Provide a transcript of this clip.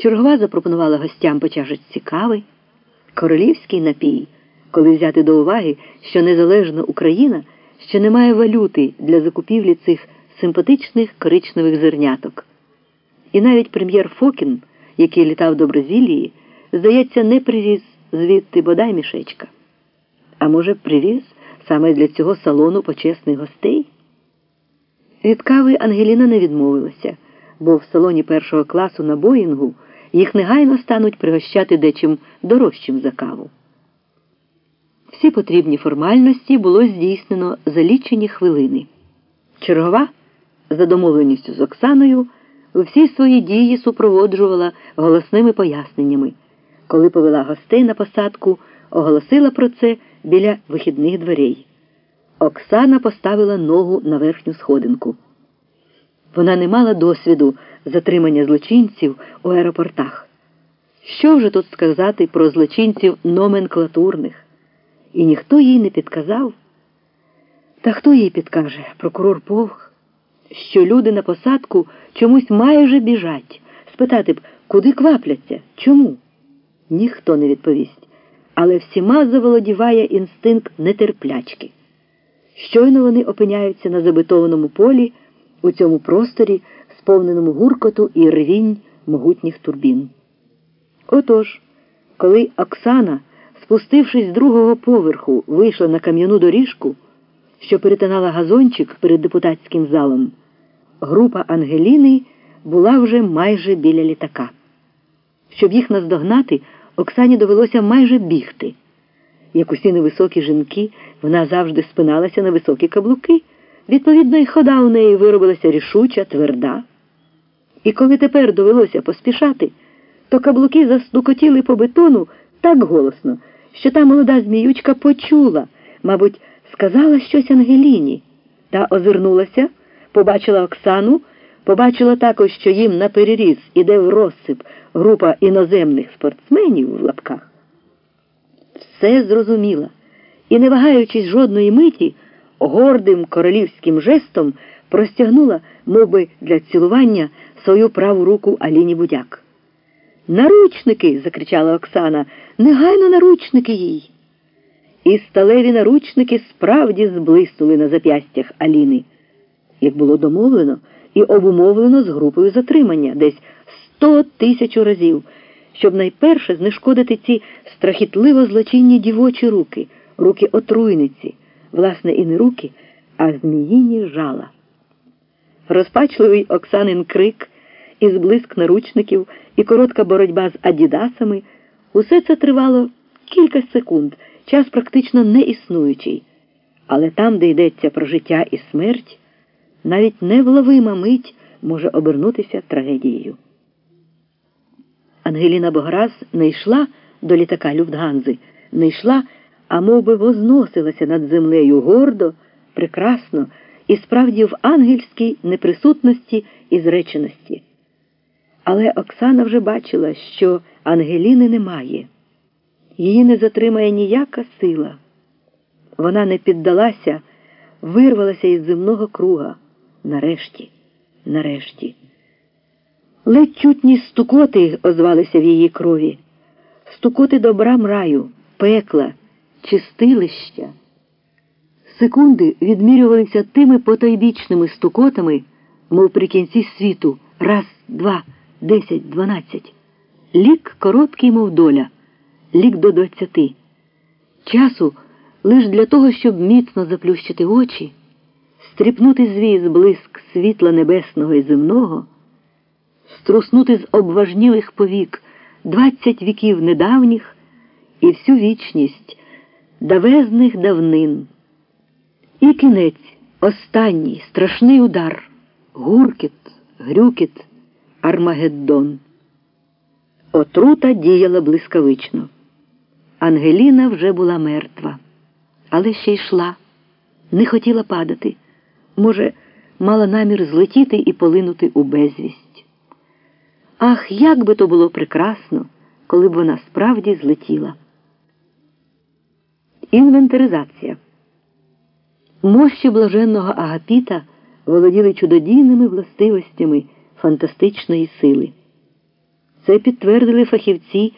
Чергова запропонувала гостям по чашечці кави. Королівський напій, коли взяти до уваги, що незалежна Україна ще не має валюти для закупівлі цих симпатичних коричневих зерняток. І навіть прем'єр Фокін, який літав до Бразилії, здається, не привіз звідти бодай мішечка. А може, привіз саме для цього салону почесних гостей? Від кави Ангеліна не відмовилася, бо в салоні першого класу на Боїнгу їх негайно стануть пригощати дечим дорожчим за каву. Всі потрібні формальності було здійснено за лічені хвилини. Чергова, за домовленістю з Оксаною, всі свої дії супроводжувала голосними поясненнями. Коли повела гостей на посадку, оголосила про це біля вихідних дверей. Оксана поставила ногу на верхню сходинку. Вона не мала досвіду затримання злочинців у аеропортах. Що вже тут сказати про злочинців номенклатурних? І ніхто їй не підказав. Та хто їй підкаже, прокурор Повх, що люди на посадку чомусь майже біжать, спитати б, куди квапляться, чому? Ніхто не відповість, але всіма заволодіває інстинкт нетерплячки. Щойно вони опиняються на забитованому полі у цьому просторі, сповненому гуркоту і ревінь могутніх турбін. Отож, коли Оксана, спустившись з другого поверху, вийшла на кам'яну доріжку, що перетинала газончик перед депутатським залом, група Ангеліни була вже майже біля літака. Щоб їх наздогнати, Оксані довелося майже бігти. Як усі невисокі жінки, вона завжди спиналася на високі каблуки. Відповідно, і хода у неї виробилася рішуча, тверда. І коли тепер довелося поспішати, то каблуки застукотіли по бетону так голосно, що та молода зміючка почула, мабуть, сказала щось Ангеліні, та озирнулася, побачила Оксану, побачила також, що їм на переріз іде в розсип група іноземних спортсменів в лапках. Все зрозуміла і, не вагаючись жодної миті, гордим королівським жестом простягнула, мов би, для цілування свою праву руку Аліні Будяк. Наручники. закричала Оксана. Негайно наручники їй. І сталеві наручники справді зблиснули на зап'ястях Аліни. Як було домовлено і обумовлено з групою затримання десь сто тисяч разів, щоб найперше знешкодити ці страхітливо злочинні дівочі руки, руки отруйниці, власне, і не руки, а зміїні жала. Розпачливий Оксанин крик і зблиск наручників, і коротка боротьба з адідасами усе це тривало кілька секунд, час практично не існуючий. Але там, де йдеться про життя і смерть, навіть невловима мить може обернутися трагедією. Ангеліна Бограз не йшла до літака Люфтганзи, не йшла, а мов би, возносилася над землею гордо, прекрасно і справді в ангельській неприсутності і зреченості. Але Оксана вже бачила, що Ангеліни немає. Її не затримає ніяка сила. Вона не піддалася, вирвалася із земного круга. Нарешті, нарешті. Ледь чутні стукоти озвалися в її крові, стукоти добра мраю, пекла, чистилища. Секунди відмірювалися тими потойбічними стукотами, мов при кінці світу. Раз, два, десять, дванадцять. Лік короткий, мов доля, лік до двадцяти. Часу лиш для того, щоб міцно заплющити очі, стріпнути звіз блиск світла небесного і земного струснути з обважнілих повік двадцять віків недавніх і всю вічність давезних давнин. І кінець, останній страшний удар, гуркіт, грюкіт, Армагеддон. Отрута діяла блискавично. Ангеліна вже була мертва, але ще йшла, не хотіла падати. Може, мала намір злетіти і полинути у безвість. Ах, як би то було прекрасно, коли б вона справді злетіла. Інвентаризація. Мощі блаженного Агапіта володіли чудодійними властивостями фантастичної сили. Це підтвердили фахівці